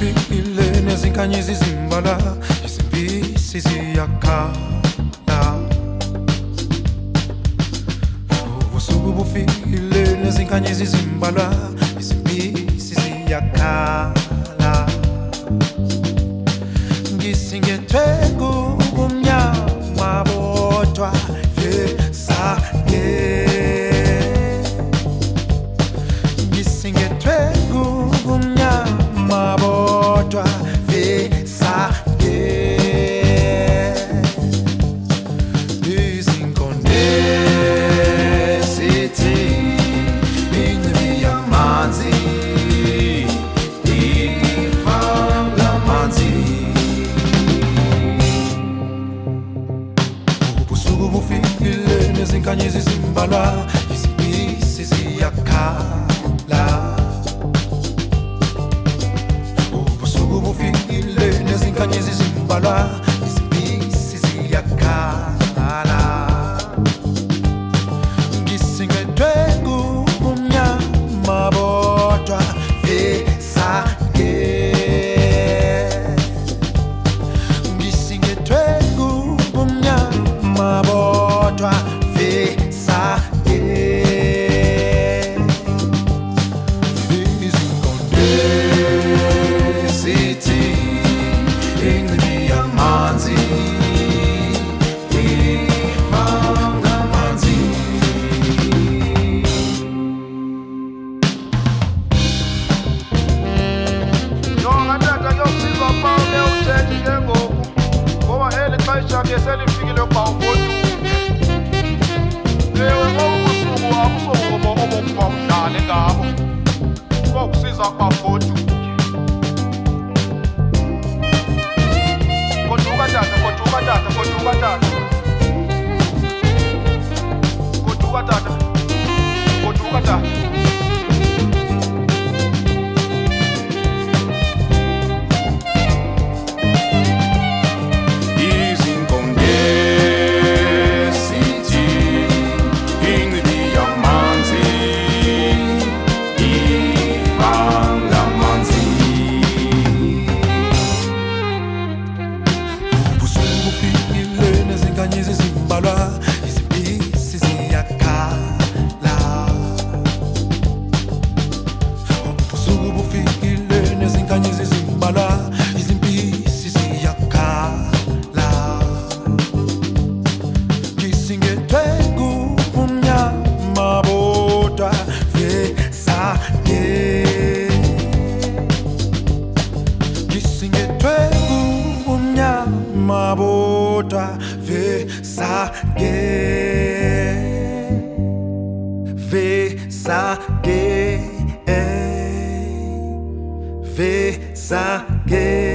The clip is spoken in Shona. ufikile nezinkanyezi zimbala izimpisi ziyakhala ubusuku bufikile nezinkanyezi zimbala izimpisi ziyakhala ngisingethwe kuwe zin bi, kubufikile nezinkanye ezizimbalwa izipisi ziyakhala ubusuku bufikile nezinkanye ezizimbalwa ngenxa yomsiza pawule uthethi ke ngoku ngoba eli xesha ke selifikile ukuba ubonuke ewe kobubusuku akusokobo obokuba udlale ngabo kokusiza ukuba ubonuke goduka tata goduka tata goduka tata goduka tata goduka tata ve sa guerre Fais sa Fais sa